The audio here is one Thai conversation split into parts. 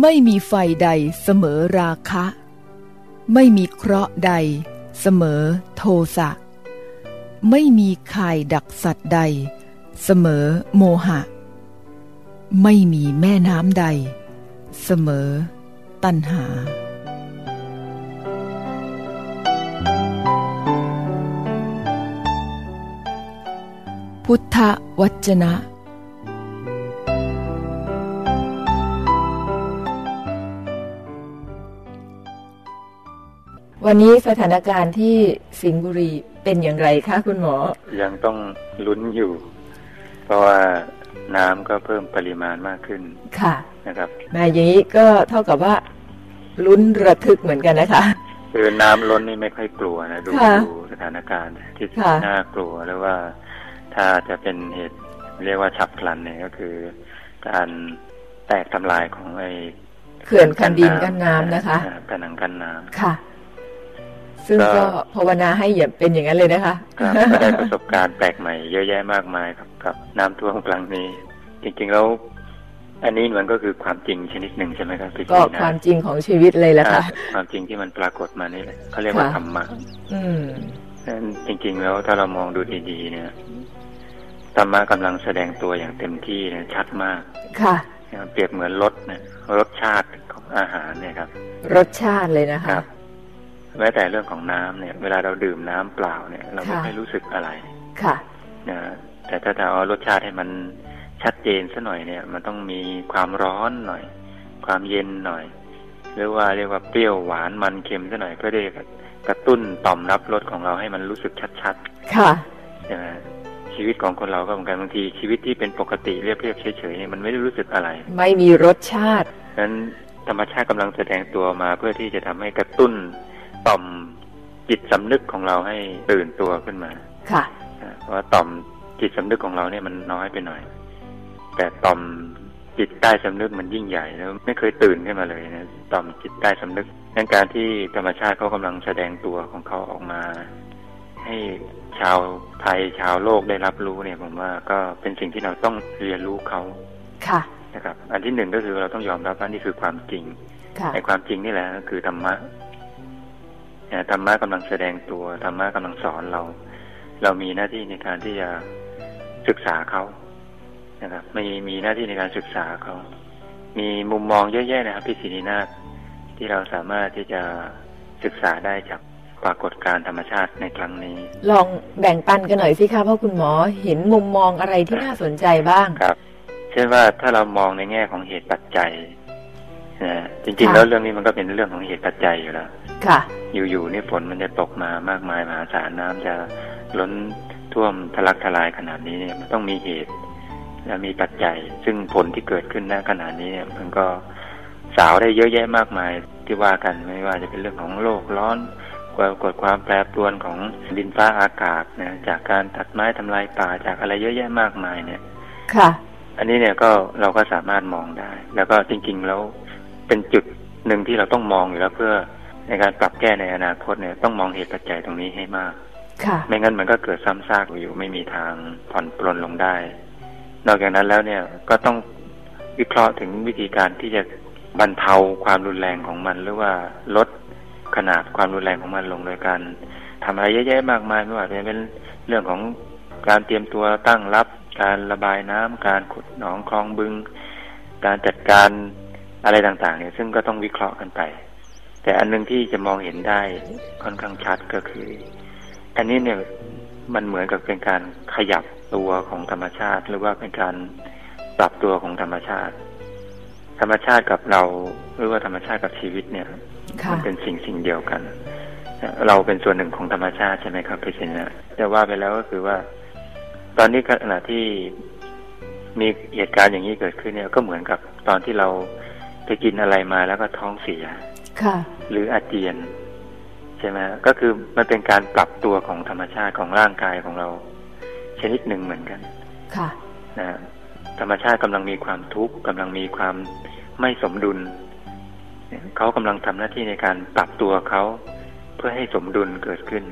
ไม่มีไฟใดเสมอราคะ ไม่มีเคราะห์ใด เสมอโทสะ ไม่มีข่ายดักสัตว์ใด เสมอโมหะ ไม่มีแม่น้ำใด เสมอตัณหา พุทธวจนะ วันนี้สถานการณ์ที่สิงห์บุรีเป็นอย่างไรคะคุณหมอ ยังต้องลุ้นอยู่ เพราะว่าน้ำก็เพิ่มปริมาณมากขึ้น ค่ะ นะครับมาอย่างนี้ก็เท่ากับว่าลุ้นระทึกเหมือนกันนะคะคือน้ำล้นนี่ไม่ค่อยกลัวนะดูค่ะดูสถานการณ์ที่ค่ะน่ากลัวแล้วว่าถ้าจะเป็นเหตุเรียกว่าฉับพลันเนี่ยก็คือ การแตกทำลายของไอ้เขื่อนคันดินกั้นน้ำนะคะอ่าผนังกั้นน้ำค่ะ ซึ่งก็ก็ภาวนาให้อย่าเป็นอย่างนั้นเลยนะคะครับก็ได้ประสบการณ์แปลกใหม่เยอะแยะมากมายครับกับ น้ำท่วมครั้งนี้ จริงๆแล้วอันนี้มันก็คือความจริงชนิดหนึ่งใช่ไหมครับพี่ก็จีนะความจริงของชีวิตเลยละค่ะอ่าความจริงที่มันปรากฏมานี่แหละเขาเรียกว่าค่ะธรรมะอืมนั้นจริง ๆ แล้วถ้าเรามองดูดีๆเนี่ยธรรมะกำลังแสดงตัวอย่างเต็มที่เนี่ยชัดมาก ค่ะเปรียบเหมือนรสนะรสชาติของอาหารเนี่ยครับ รสชาติเลยนะคคะรับ แม้แต่เรื่องของน้ำเนี่ย เวลาเราดื่มน้ำเปล่าเนี่ย เราไม่ค่ะค่อยรู้สึกอะไร ค่ะนะแต่ถ้าจะเอารสชาติให้มันชัดเจนซะหน่อยเนี่ย มันต้องมีความร้อนหน่อย ความเย็นหน่อย หรือว่าเรียกว่าเปรี้ยวหวานมันเค็มซะหน่อยเพื่อที่จะกระตุ้นต่อมรับรสของเราให้มันรู้สึกชัดค่ะๆใช่ไหมชีวิตของคนเราก็เหมือนกันบางทีชีวิตที่เป็นปกติเรียบๆเฉยๆเนี่ยมันไม่ได้รู้สึกอะไร ไม่มีรสชาตินั้นธรรมชาติกำลังแสดงตัวมาเพื่อที่จะทำให้กระตุ้น ต่อมจิตสำนึกของเราให้ตื่นตัวขึ้นมา ค่ะนะเพราะว่าต่อมจิตสำนึกของเราเนี่ยมันน้อยไปหน่อย แต่ต่อมจิตใต้สำนึกมันยิ่งใหญ่แล้วไม่เคยตื่นขึ้นมาเลยนะต่อมจิตใต้สำนึกดังการที่ธรรมชาติเขากำลังแสดงตัวของเขาออกมา ให้ชาวไทยชาวโลกได้รับรู้เนี่ยผมว่าก็เป็นสิ่งที่เราต้องเรียนรู้เขาค่ะนะครับ อันที่หนึ่งก็คือเราต้องยอมรับว่านี่คือความจริงค่ะในความจริงนี่แหละก็คือธรรมะเนี่ย ธรรมะกำลังแสดงตัวธรรมะกำลังสอนเรา เรามีหน้าที่ในการที่จะศึกษาเขานะครับมีมีหน้าที่ในการศึกษาเขา มีมุมมองเยอะแยะนะครับพี่ศรีนินาถที่เราสามารถที่จะศึกษาได้จากปรากฏการณ์ธรรมชาติในครั้งนี้ ลองแบ่งปันกันหน่อยสิคะเพราะคุณหมอเห็นมุมมองอะไรที่น่าสนใจบ้างครับ เช่นว่าถ้าเรามองในแง่ของเหตุปัจจัยนะจริงๆค่ะแล้วเรื่องนี้มันก็เป็นเรื่องของเหตุปัจจัยอยู่แล้ว ค่ะ อยู่ๆนี่ฝนมันจะตกมามากมายมหาศาลน้ำจะล้นท่วมทะลักทลายขนาดนี้เนี่ยมันต้องมีเหตุและมีปัจจัย ซึ่งผลที่เกิดขึ้นณขณะนี้เนี่ยมันก็สาวได้เยอะแยะมากมายที่ว่ากันไม่ว่าจะเป็นเรื่องของโลกร้อนความกดความแปรปรวนของดินฟ้าอากาศนะจากการตัดไม้ทำลายป่าจากอะไรเยอะแยะมากมายเนี่ย ค่ะ อันนี้เนี่ยก็เราก็สามารถมองได้ แล้วก็จริงๆแล้วเป็นจุดหนึ่งที่เราต้องมองอยู่แล้วเพื่อ ในการปรับแก้ในอนาคตเนี่ยต้องมองเหตุปัจจัยตรงนี้ให้มาก ค่ะ ไม่งั้นมันก็เกิดซ้ำซากอยู่ไม่มีทางผ่อนปลนลงได้ นอกจากนั้นแล้วเนี่ยก็ต้องวิเคราะห์ถึงวิธีการที่จะบรรเทาความรุนแรงของมัน หรือว่าลดขนาดความรุนแรงของมันลงโดยการทำอะไรเยอะแยะมากมายไม่ว่าจะเป็นเรื่องของการเตรียมตัวตั้งรับ การระบายน้ำการขุดหนองคลองบึง การจัดการอะไรต่างๆ เนี่ย ซึ่งก็ต้องวิเคราะห์กันไป แต่อันหนึงที่จะมองเห็นได้ค่อนข้างชัดก็คือ อันนี้เนี่ยมันเหมือนกับเป็นการขยับตัวของธรรมชาติ หรือว่าเป็นการปรับตัวของธรรมชาติ ธรรมชาติกับเราหรือว่าธรรมชาติกับชีวิตเนี่ยค่ะมัเป็นสิ่งสิ่งเดียวกัน เราเป็นส่วนหนึ่งของธรรมชาติใช่ไหมครับพี่ชินนะแต่ว่าไปแล้วก็คือว่า ตอนนี้ขณะที่มีเหตุการณ์อย่างนี้เกิดขึ้นเนี่ย ก็เหมือนกับตอนที่เราไปกินอะไรมาแล้วก็ท้องเสียค่ะ หรืออาเจียน ใช่ไหมก็คือมันเป็นการปรับตัวของธรรมชาติของร่างกายของเรา ชนิดหนึ่งเหมือนกัน ค่ะนะฮะธรรมชาติกำลังมีความทุกข์กำลังมีความไม่สมดุลเนี่ยเขากำลังทำหน้าที่ในการปรับตัวเขาเพื่อให้สมดุลเกิดขึ้น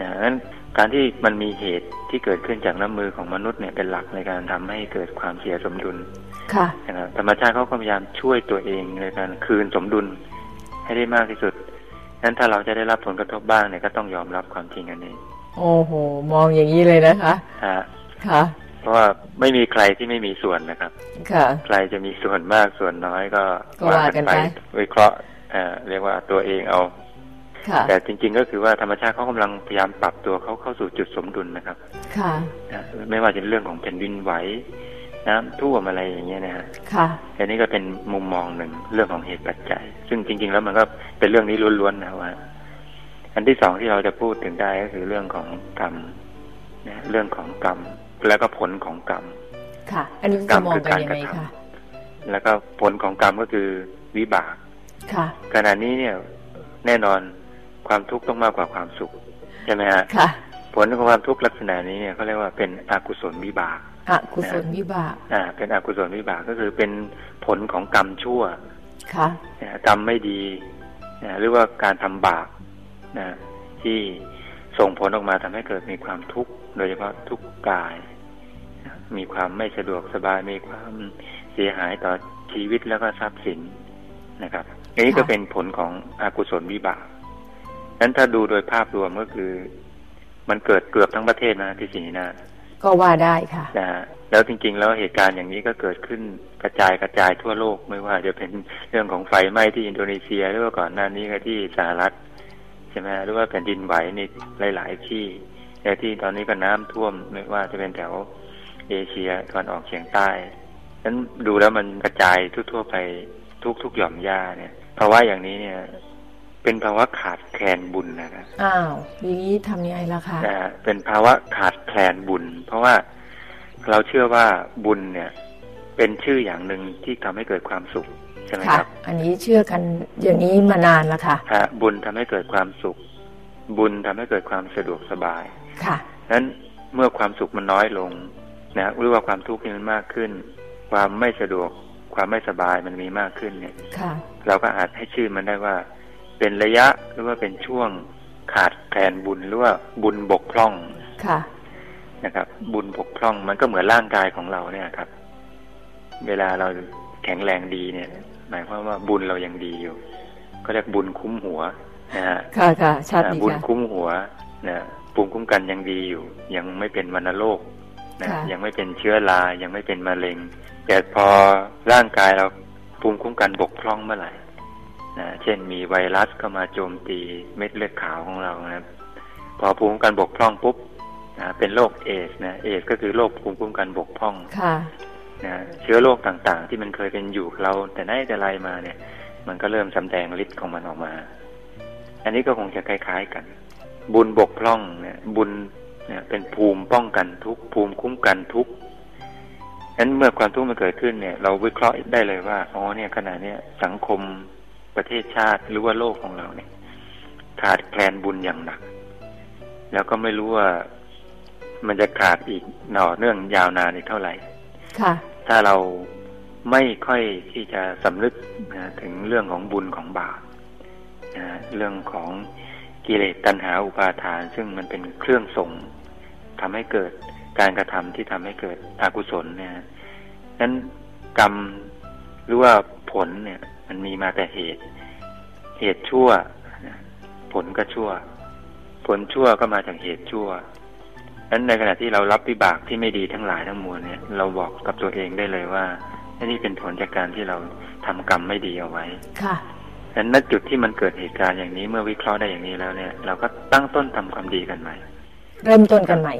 นะนั้นการที่มันมีเหตุที่เกิดขึ้นจากน้ำมือของมนุษย์เนี่ยเป็นหลักในการทำให้เกิดความเสียสมดุล ค่ะนะครับธรรมชาติเขาก็พยายามช่วยตัวเองในการคืนสมดุล ให้ได้มากที่สุดนั้นถ้าเราจะได้รับผลกระทบบ้างเนี่ยก็ต้องยอมรับความจริงอันนี้ โอ้โห มองอย่างนี้เลยนะคะฮะค่ะ เพราะว่าไม่มีใครที่ไม่มีส่วนนะครับ ค่ะ ใครจะมีส่วนมากส่วนน้อยก็ว่ากันไปวิเคราะห์เรียกว่าตัวเองเอาแต่จริง ๆ ก็คือว่าธรรมชาติเขากำลังพยายามปรับตัวเขาเข้าสู่จุดสมดุลนะครับ ค่ะ ไม่ว่าจะเรื่องของแผ่นดินไหว น้ำท่วมอะไรอย่างเงี้ยนะฮะค่ะอันนี้ก็เป็นมุมมองหนึ่งเรื่องของเหตุปัจจัย ซึ่งจริง ๆ แล้วมันก็เป็นเรื่องนี้ล้วนๆนะว่า อันที่สองที่เราจะพูดถึงได้ก็คือเรื่องของกรรมนะเรื่องของกรรม แล้วก็ผลของกรรม ค่ะ อันนี้จะมองกันยังไงคะแล้วก็ผลของกรรมก็คือวิบาก ค่ะ ขณะนี้เนี่ย แน่นอนความทุกข์ต้องมากกว่าความสุขใช่ไหมฮะค่ะ ผลของความทุกข์ลักษณะนี้เนี่ยเขาเรียกว่าเป็นอกุศลวิบาก อกุศลวิบากอ่า เป็นอกุศลวิบากก็คือเป็นผลของกรรมชั่วค่ะกรรมไม่ดีนะหรือว่าการทำบาปนะที่ส่งผลออกมาทำให้เกิดมีความทุกข์โดยเฉพาะทุกข์กาย มีความไม่สะดวกสบายมีความเสียหายต่อชีวิตแล้วก็ทรัพย์สินนะครับอันนี้ก็เป็นผลของอกุศลวิบากนั้นถ้าดูโดยภาพรวมก็คือ มันเกิดเกือบทั้งประเทศนะที่สีนะ ก็ว่าได้ค่ะนะแล้วจริง ๆ แล้วเหตุการณ์อย่างนี้ก็เกิดขึ้นกระจายกระจายทั่วโลกไม่ว่าจะเป็นเรื่องของไฟไหม้ที่อินโดนีเซียหรือว่าก่อนหน้านี้ก็ที่สหรัฐใช่ไหมหรือว่าแผ่นดินไหวในหลาย ๆ ที่แต่ที่ตอนนี้ก็น้ำท่วมไม่ว่าจะเป็นแถวเอเชียตอนออกเฉียงใต้นั้นดูแล้วมันกระจายทั่วๆไปทุกๆหย่อมหญ้าเนี่ยภาวะอย่างนี้เนี่ย เป็นภาวะขาดแคลนบุญนะครับอ้าวอย่างนี้ทำยังไงล่ะคะเป็นภาวะขาดแคลนบุญ เพราะว่าเราเชื่อว่าบุญเนี่ย เป็นชื่ออย่างหนึ่งที่ทำให้เกิดความสุขใช่ไหมครับ อันนี้เชื่อกันอย่างนี้มานานแล้วค่ะฮะบุญทำให้เกิดความสุข บุญทำให้เกิดความสะดวกสบาย ค่ะนั้นเมื่อความสุขมันน้อยลงนะหรือว่าความทุกข์มันมากขึ้น ความไม่สะดวกความไม่สบายมันมีมากขึ้นเนี่ยเราก็อาจให้ชื่อมันได้ว่า เป็นระยะหรือว่าเป็นช่วงขาดแคลนบุญหรือว่าบุญบกพร่องค่ะนะครับ บุญบกพร่องมันก็เหมือนร่างกายของเราเนี่ยครับ เวลาเราแข็งแรงดีเนี่ย หมายความว่าบุญเรายังดีอยู่ ก็เรียกบุญคุ้มหัวนะฮะค่ะค่ะชัดดีบุญคุ้มหัวนะภูมิคุ้มกันยังดีอยู่ ยังไม่เป็นวัณโรคนะยังไม่เป็นเชื้อรายังไม่เป็นมะเร็ง แต่พอร่างกายเราภูมิคุ้มกันบกพร่องเมื่อไหร่ นะเช่นมีไวรัสเข้ามาโจมตีเม็ดเลือดขาวของเรานะครับ พอภูมิคุ้มกันบกพร่องปุ๊บนะเป็นโรคเอสนะเอสก็คือโรคภูมิคุ้มกันบกพร่องค่ะนะเชื้อโรคต่างๆ ที่มันเคยเป็นอยู่เรา แต่ไหนแต่ไรมาเนี่ย มันก็เริ่มสำแดงฤทธิ์ของมันออกมา อันนี้ก็คงจะคล้าย ๆกัน บุญบกพร่องเนี่ยบุญเนี่ยเป็นภูมิป้องกันทุกภูมิคุ้มกันทุกนั้นเมื่อความทุกข์มันเกิดขึ้นเนี่ย เราวิเคราะห์ได้เลยว่าอ๋อเนี่ยขณะเนี้ยสังคม ประเทศชาติหรือว่าโลกของเราเนี่ย ขาดแคลนบุญอย่างหนัก แล้วก็ไม่รู้ว่ามันจะขาดอีกหน่อเนื่องยาวนานอีกเท่าไหร่ค่ะ ถ้าเราไม่ค่อยที่จะสำนึกนะถึงเรื่องของบุญของบาปนะเรื่องของกิเลสตัณหาอุปาทาน ซึ่งมันเป็นเครื่องส่งทำให้เกิดการกระทำที่ทำให้เกิดอกุศลเนี่ยนั้นกรรมหรือว่าผลเนี่ย มันมีมาแต่เหตุ เหตุชั่ว ผลก็ชั่ว ผลชั่วก็มาจากเหตุชั่วนั้นในขณะที่เรารับวิบากที่ไม่ดีทั้งหลายทั้งมวลเนี่ย เราบอกกับตัวเองได้เลยว่านี่เป็นผลจากการที่เราทำกรรมไม่ดีเอาไว้ ค่ะดังนั้นณจุดที่มันเกิดเหตุการณ์อย่างนี้เมื่อวิเคราะห์ได้อย่างนี้แล้วเนี่ย เราก็ตั้งต้นทำความดีกันใหม่ เริ่มต้นกันใหม่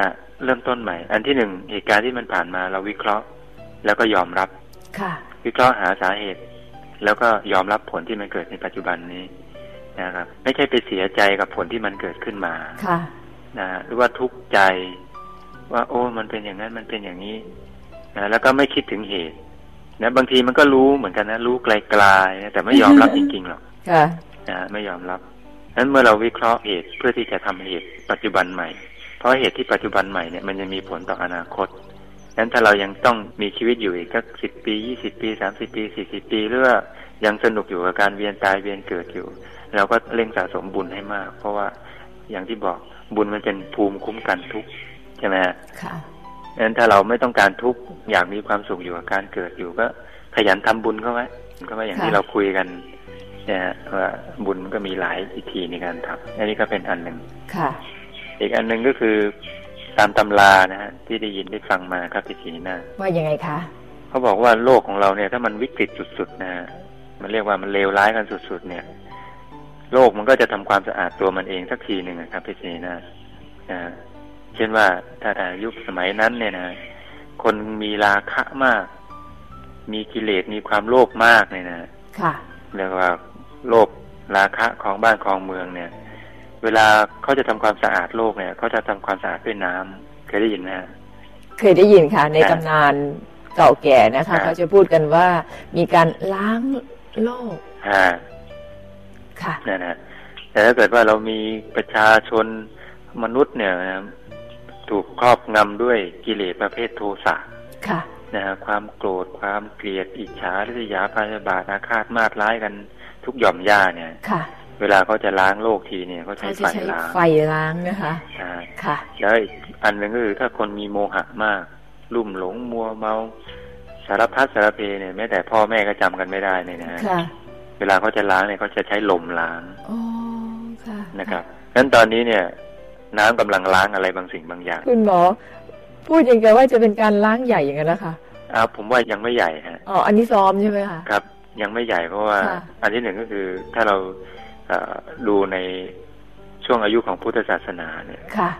ฮะเริ่มต้นใหม่ อันที่หนึ่งเหตุการณ์ที่มันผ่านมาเราวิเคราะห์ แล้วก็ยอมรับ ค่ะ วิเคราะห์หาสาเหตุ แล้วก็ยอมรับผลที่มันเกิดในปัจจุบันนี้นะครับ ไม่ใช่ไปเสียใจกับผลที่มันเกิดขึ้นมาค่ะนะหรือว่าทุกข์ใจ ว่าโอ้ มันเป็นอย่างนั้นมันเป็นอย่างนี้นะแล้วก็ไม่คิดถึงเหตุนะบางทีมันก็รู้เหมือนกันนะ รู้ไกลๆนะแต่ไม่ยอมรับจริงๆหรอกนะไม่ยอมรับนั้นเมื่อเราวิเคราะห์เหตุเพื่อที่จะทำเหตุปัจจุบันใหม่ เพราะเหตุที่ปัจจุบันใหม่เนี่ยมันจะมีผลต่ออนาคต นั้นถ้าเรายังต้องมีชีวิตอยู่อีกสักสิบปียี่สิบปีสามสิบปีสี่สิบปีหรือว่ายังสนุกอยู่กับการเวียนตายเวียนเกิดอยู่ เราก็เร่งสะสมบุญให้มาก เพราะว่าอย่างที่บอกบุญมันเป็นภูมิคุ้มกันทุกข์ใช่ไหมฮะค่ะงั้นถ้าเราไม่ต้องการทุกข์อยากมีความสุขอยู่กับการเกิดอยู่ก็ขยันทำบุญเข้าไว้ก็ว่าอย่างที่ค่ะเราคุยกันเนี่ยฮะว่าบุญก็มีหลายวิธีในการทำอันนี้ก็เป็นอันหนึ่งค่ะ อีกอันหนึ่งก็คือ ตามตำรานะฮะที่ได้ยินได้ฟังมาครับพี่ศรีนาว่ายังไงคะเขาบอกว่าโลกของเราเนี่ย ถ้ามันวิกฤตสุดๆนะฮะมันเรียกว่ามันเลวร้ายกันสุดๆ เนี่ย โลกมันก็จะทำความสะอาดตัวมันเองสักทีหนึ่งอะครับพี่ศรีนานะฮะเช่นว่าถ้าถ้ายุคสมัยนั้นเนี่ยนะคนมีราคะมาก มีกิเลสมีความโลภมากเนี่ยนะค่ะเรียกว่าโลภราคะของบ้านของเมืองเนี่ย เวลาเขาจะทำความสะอาดโลกเนี่ยเขาจะทำความสะอาดด้วยน้ำเคยได้ยินไหมฮะเคยได้ยินค่ะ ในค่ะตำนานเก่าแก่นะคะค่ะเขาจะพูดกันว่ามีการล้างโลกอ่าค่ะนั่นนะแต่ถ้าเกิดว่าเรามีประชาชนมนุษย์เนี่ยนะถูกครอบงำด้วยกิเลสประเภทโทสะค่ะนะฮะความโกรธความเกลียดอิจฉาริษยาพยาบาทอาฆาตมาดร้ายกันทุกหย่อมย่าเนี่ยค่ะ เวลาเขาจะล้างโลกทีเนี่ยเขาใช้เขาจะไฟใช้ล้างไฟล้างนะคะอ่าค่ะแล้วอีกอันหนึ่งก็คือถ้าคนมีโมหะมาก ลุ่มหลงมัวเมาสารพัดสารเพเนี่ยแม้แต่พ่อแม่ก็จำกันไม่ได้เนี่ยนะฮะค่ะเวลาเขาจะล้างเนี่ยเขาจะใช้ลมล้างอ๋อค่ะนะครับงั้นตอนนี้เนี่ย น้ำกำลังล้างอะไรบางสิ่งบางอย่าง คุณหมอ พูดอย่างกับว่าจะเป็นการล้างใหญ่อย่างนั้นนะคะอ่าผมว่ายังไม่ใหญ่ฮะอ๋ออันนี้ซ้อมใช่ไหมคะครับ ยังไม่ใหญ่เพราะว่าค่ะอันที่หนึ่งก็คือถ้าเราเอ่อ ดูในช่วงอายุของพุทธศาสนาเนี่ยค่ะ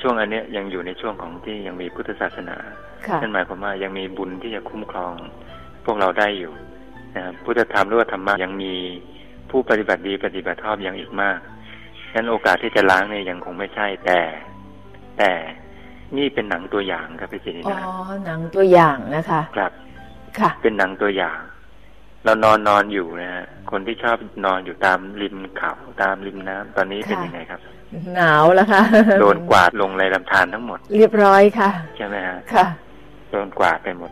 ช่วงอันเนี้ยยังอยู่ในช่วงของที่ยังมีพุทธศาสนาค่ะนั่นหมายความว่ายังมีบุญที่จะคุ้มครองพวกเราได้อยู่นะครับพุทธธรรมหรือว่าธรรมะยังมีผู้ปฏิบัติดีปฏิบัติชอบยังอีกมากฉะนั้นโอกาสที่จะล้างเนี่ยยังคงไม่ใช่แต่ แต่นี่เป็นหนังตัวอย่างครับพี่ศิริอ๋อนาหนังตัวอย่างนะคะ ครับ ค่ะ เป็นหนังตัวอย่าง เรานอนนอนอยู่นะฮะ คนที่ชอบนอนอยู่ตามริมเขาตามริมน้ำตอนนี้เป็นค่ะยังไงครับ หนาวแล้วค่ะโดนกวาดลงในลำธารทั้งหมด เรียบร้อยค่ะใช่ไหมฮะค่ะโดนกวาดไปหมด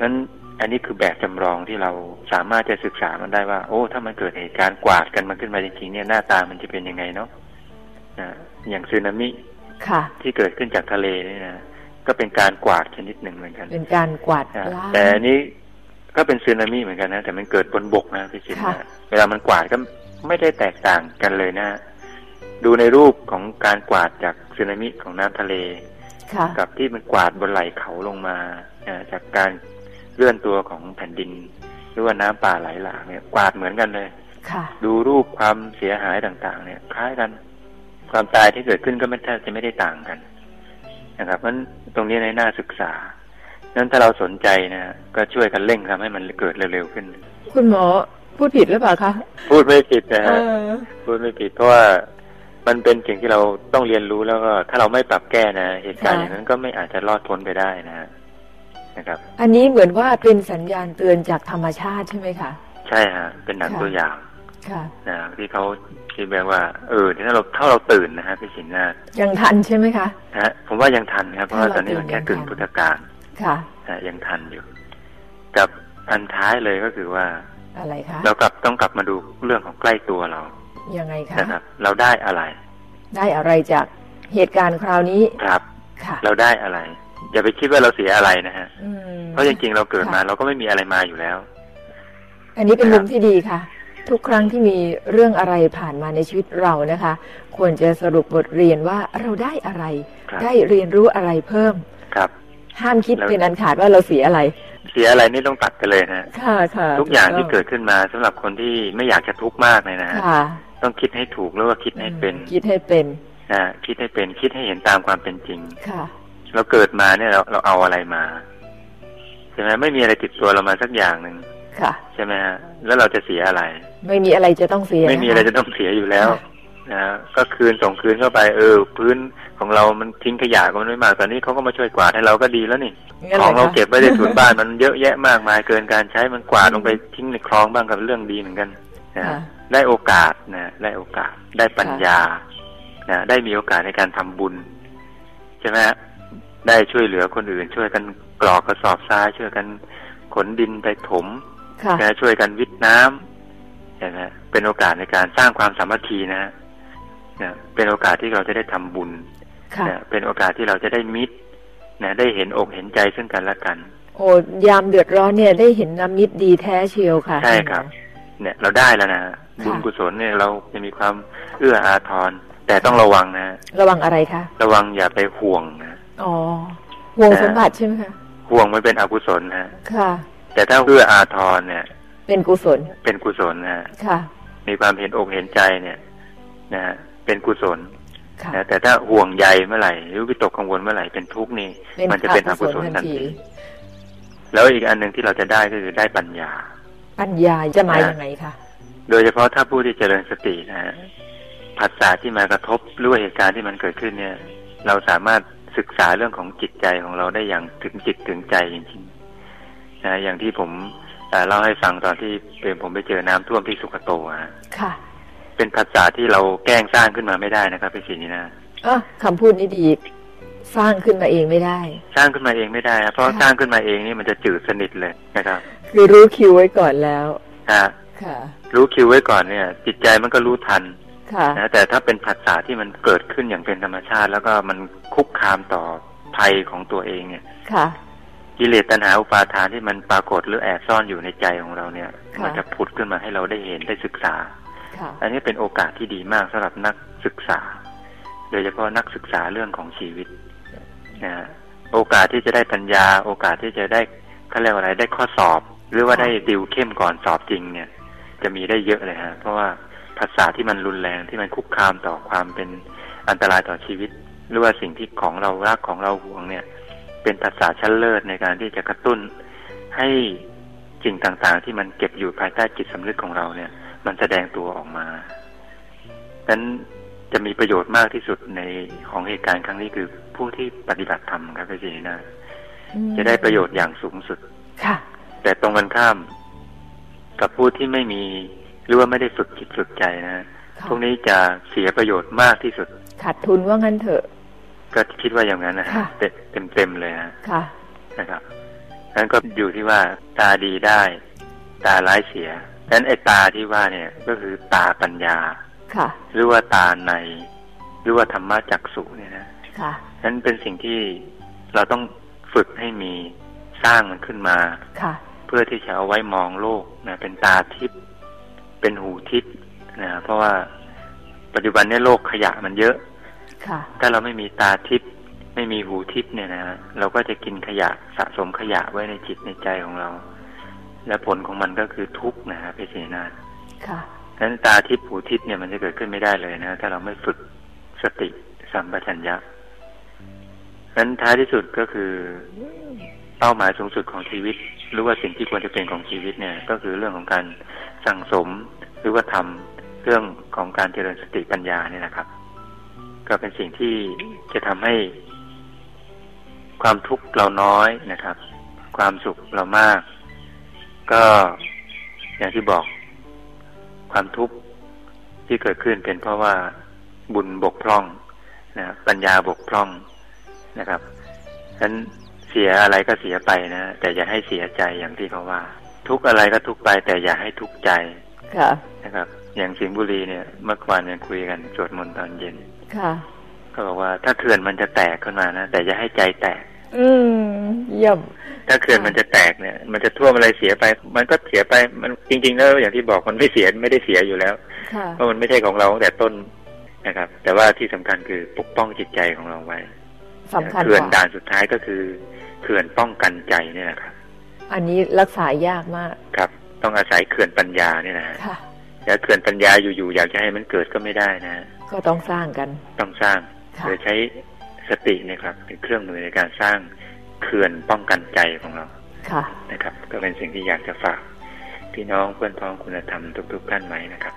นั้นอันนี้คือแบบจำลองที่เราสามารถจะศึกษามันได้ว่า โอ้ ถ้ามันเกิดเหตุการณ์กวาดกันมาขึ้นมาจริงๆเนี่ยหน้าตามันจะเป็นยังไงเนาะอ่าอย่างสึนามิค่ะที่เกิดขึ้นจากทะเลนี่นะก็เป็นการกวาดชนิดหนึ่งเหมือนกัน เป็นการกวาดอ่าล้างแต่อันนี้ ก็เป็นสึนามิเหมือนกันนะ แต่มันเกิดบนบกนะพี่ชินค่ะนะเวลามันกวาดก็ไม่ได้แตกต่างกันเลยนะ ดูในรูปของการกวาดจากสึนามิของน้ำทะเลค่ะกับที่มันกวาดบนไหล่เขาลงมาอ่าจากการเลื่อนตัวของแผ่นดิน หรือว่าน้ำป่าไหลหลากเนี่ย กวาดเหมือนกันเลยค่ะดูรูปความเสียหายต่างๆ เนี่ย คล้ายกัน ความตายที่เกิดขึ้นก็ไม่แทบจะไม่ได้ต่างกันนะครับเพราะฉะนั้นตรงนี้ในน่าศึกษา นั้นถ้าเราสนใจนะก็ช่วยกันเร่งทำให้มันเกิดเร็วๆขึ้น คุณหมอพูดผิดหรือเปล่าคะพูดไม่ผิดนะเอฮะอพูดไม่ผิดเพราะว่ามันเป็นสิ่งที่เราต้องเรียนรู้แล้วก็ถ้าเราไม่ปรับแก้นะเหตุการณ์อย่างนั้นก็ไม่อาจจะรอดพ้นไปได้นะฮะนะครับ อันนี้เหมือนว่าเป็นสัญญาณเตือนจากธรรมชาติใช่ไหมคะใช่ฮะเป็นหนังค่ะตัวอย่างค่ะนะที่เขาคิดแบบว่า เออถ้าเราถ้าเราตื่นนะฮะพี่สินนะยังทันใช่ไหมคะฮะผมว่ายังทันครับเพราะว่าถ้าเราตอนนี้มันแค่ตื่นกึ่งยังทันพุทธกาล ค่ะนะยังทันอยู่ กับอันท้ายเลยก็คือว่า อะไรคะเรากลับต้องกลับมาดูเรื่องของใกล้ตัวเรา ยังไงคะนะครับ เราได้อะไร ได้อะไรจากเหตุการณ์คราวนี้ครับค่ะ เราได้อะไร อย่าไปคิดว่าเราเสียอะไรนะฮะอืมเพราะจริงๆเราเกิดมาค่ะเราก็ไม่มีอะไรมาอยู่แล้ว อันนี้เป็นครัมุบมที่ดีค่ะทุกครั้งที่มีเรื่องอะไรผ่านมาในชีวิตเรานะคะ ควรจะสรุปบทเรียนว่าเราได้อะไรครับได้เรียนรู้อะไรเพิ่มครับ ห้ามคิดแล้วเป็นอันขาดว่าเราเสียอะไร เสียอะไรนี่ต้องตัดกันเลยนะค่ะค่ะทุกอย่างต้ที่เกิดขึ้นมาสำหรับคนที่ไม่อยากจะทุกข์มากเลยนะฮะค่ะต้องคิดให้ถูกแล้วก็คิดให้เป็น คิดให้เป็นนะคิดให้เป็นคิดให้เห็นตามความเป็นจริง ค่ะ เราเกิดมาเนี่ยเราเราเอาอะไรมาใช่ไหมไม่มีอะไรติดตัวเรามาสักอย่างหนึ่งค่ะ ใช่ไหมฮะแล้วเราจะเสียอะไร ไม่มีอะไรจะต้องเสีย ไม่มีอะไรนคจะต้องเสียอยู่แล้วค่ะ นะฮะก็คืนส่งคืนเข้าไปเออ พื้นของเรามันทิ้งขยะก็มันไม่มากตอนนี้เขาก็มาช่วยกวาดให้เราก็ดีแล้วนี่งั้นของหเราคะเก็บไว้ในถุนบ้านมันเยอะแยะมากมายเกินการใช้มันกวาดลงไปทิ้งในคลองบ้างกับเรื่องดีเหมือนกันนะค่ะได้โอกาสนะได้โอกาสได้ปัญญานะได้มีโอกาสในการทำบุญใช่ไหมฮะได้ช่วยเหลือคนอื่น ช่วยกันกรอกกระสอบทรายช่วยกันขนดินไปถมค่ะนะช่วยกันวิทน้ำใช่ไหมเป็นโอกาสในการสร้างความสามัคคีนะฮะ นะเป็นโอกาสที่เราจะได้ทำบุญค่ะนะเป็นโอกาสที่เราจะได้มิตรนะได้เห็นอกเห็นใจซึ่งกันและกัน โอ้ยามเดือดร้อนเนี่ยได้เห็นน้ำมิตรดีแท้เชียวค่ะ ใช่ครับ เนี่ยเราได้แล้วนะบุญกุศลเนี่ยเราจะมีความเอื้ออาทร แต่ต้องระวังนะ ระวังอะไรคะระวังอย่าไปห่วงนะอ๋อห่วงสมบัติใช่ไหมคะห่วงมันเป็นอกุศลนะค่ะ แต่ถ้าเอื้ออาทรเนี่ย เป็นกุศล เป็นกุศลนะค่ะ มีความเห็นอกเห็นใจเนี่ย นะ เป็นกุศลค่ะนะแต่ถ้าห่วงใยเมื่อไหร่หรือวิตกกังวลเมื่อไหร่เป็นทุกข์นี่เป็นมันจะเป็นอกุศลทันทีแล้วอีกอันหนึ่งที่เราจะได้ก็คือได้ปัญญา ปัญญาจะมานะยังไงคะโดยเฉพาะถ้าผู้ที่เจริญสตินะฮะผัสสะที่มากระทบหรือว่าเหตุการณ์ที่มันเกิดขึ้นเนี่ย เราสามารถศึกษาเรื่องของจิตใจของเราได้อย่างถึงจิตถึงใจจริงๆนะอย่างที่ผมเอ่อเล่าให้ฟังตอนที่เป็นผมไปเจอน้ำท่วมที่สุขโตฮะค่ะ เป็นผัสสะที่เราแกล้งสร้างขึ้นมาไม่ได้นะครับพี่ศรีนีนะอะคำพูดนี้ดีสร้างขึ้นมาเองไม่ได้ สร้างขึ้นมาเองไม่ได้ครับเพราะค่ะสร้างขึ้นมาเองนี่มันจะจืดสนิทเลยนะครับ คือรู้คิวไว้ก่อนแล้วนะค่ะ รู้คิวไว้ก่อนเนี่ย จิตใจมันก็รู้ทันค่ะนะแต่ถ้าเป็นผัสสะที่มันเกิดขึ้นอย่างเป็นธรรมชาติ แล้วก็มันคุกคามต่อภัยของตัวเองเนี่ย ค่ะกิเลสตัณหาอุปาทานที่มันปรากฏหรือแอบซ่อนอยู่ในใจของเราเนี่ยค่ะมันจะผุดขึ้นมาให้เราได้เห็นได้ศึกษาค่ะ อันนี้เป็นโอกาสที่ดีมากสำหรับนักศึกษา โดยเฉพาะนักศึกษาเรื่องของชีวิตนะฮะโอกาสที่จะได้ปัญญา โอกาสที่จะได้เขาเรียกว่าอะไรได้ข้อสอบ หรือว่าได้ดิวเข้มก่อนสอบจริงเนี่ย จะมีได้เยอะเลยฮะเพราะว่าภาษาที่มันรุนแรงที่มันคุกคามต่อความเป็นอันตรายต่อชีวิต หรือว่าสิ่งที่ของเรารักของเราห่วงเนี่ย เป็นภาษาชั้นเลิศในการที่จะกระตุ้นให้สิ่งต่างๆ ที่มันเก็บอยู่ภายใต้จิตสำนึกของเราเนี่ย มันแสดงตัวออกมาดังนั้นจะมีประโยชน์มากที่สุดในของเหตุการณ์ครั้งนี้คือผู้ที่ปฏิบัติธรรมครับพี่ศรีนะอืมจะได้ประโยชน์อย่างสูงสุด ค่ะ แต่ตรงกันข้าม กับผู้ที่ไม่มีหรือว่าไม่ได้ฝึกจิตฝึกใจนะค่ะพวกนี้จะเสียประโยชน์มากที่สุด ขาดทุนว่างั้นเถอะ ก็คิดว่าอย่างนั้นนะฮะค่ะเต็มเต็มๆเลยฮะค่ะนะครับนั้นก็อยู่ที่ว่าตาดีได้ ตาร้ายเสีย นั้นไอ้ตาที่ว่าเนี่ยก็คือตาปัญญาค่ะ หรือว่าตาใน หรือว่าธรรมะจักสุเนี่ยนะค่ะนั้นเป็นสิ่งที่เราต้องฝึกให้มีสร้างมันขึ้นมาค่ะ เพื่อที่จะเอาไว้มองโลกนะเป็นตาทิพย์เป็นหูทิพย์นะเพราะว่าปัจจุบันเนี้โลกขยะมันเยอะค่ะ ถ้าเราไม่มีตาทิพย์ไม่มีหูทิพย์เนี่ยนะเราก็จะกินขยะสะสมขยะไว้ในจิตในใจของเรา และผลของมันก็คือทุกข์นะฮะพี่ศรีนาค่ะฉะนั้นตาทิพย์หูทิพย์เนี่ยมันจะเกิดขึ้นไม่ได้เลยนะ ถ้าเราไม่ฝึกสติสัมปชัญญะฉะนั้นท้ายที่สุดก็คือเป้าหมายสูงสุดของชีวิต หรือว่าสิ่งที่ควรจะเป็นของชีวิตเนี่ย ก็คือเรื่องของการสั่งสมหรือว่าทำเรื่องของการเจริญสติปัญญาเนี่ยนะครับ ก็เป็นสิ่งที่จะทำให้ ความทุกข์เราน้อยนะครับ ความสุขเรามาก ก็อย่างที่บอกความทุกข์ที่เกิดขึ้นเป็นเพราะว่าบุญบกพร่องนะปัญญาบกพร่องนะครับฉะนั้นเสียอะไรก็เสียไปนะแต่อย่าให้เสียใจอย่างที่เขาว่า ทุกข์อะไรก็ทุกข์ไป แต่อย่าให้ทุกข์ใจค่ะนะครับ อย่างสิงห์บุรีเนี่ย เมื่อวานยังคุยกันสวดมนต์ตอนเย็น ค่ะ ก็บอกว่าถ้าเขื่อนมันจะแตกขึ้นมานะแต่อย่าให้ใจแตก อืมเยี่ยม ถ้าเขื่อนมันจะแตกเนี่ย มันจะท่วมอะไรเสียไป มันก็เสียไป มันจริง ๆ แล้วอย่างที่บอกมันไม่เสียไม่ได้เสียอยู่แล้วค่ะเพราะมันไม่ใช่ของเราตั้งแต่ต้นนะครับ แต่ว่าที่สำคัญคือปกป้องจิตใจของเราไว้สำคัญเขื่อนกว่าด่านสุดท้ายก็คือเขื่อนป้องกันใจเนี่ยนะครับ อันนี้รักษายากมาก ครับ ต้องอาศัยเขื่อนปัญญาเนี่ยนะฮะค่ะแล้วเขื่อนปัญญาอยู่ๆอยากจะให้มันเกิดก็ไม่ได้นะ ก็ต้องสร้างกัน ต้องสร้างค่ะโดยใช้สติเนะครับเป็นเครื่องมือในการสร้าง เขื่อนป้องกันใจของเราค่ะนะครับ ก็เป็นสิ่งที่อยากจะฝากพี่น้องเพื่อนพ้องคุณธรรมทุกๆท่านไว้นะครับ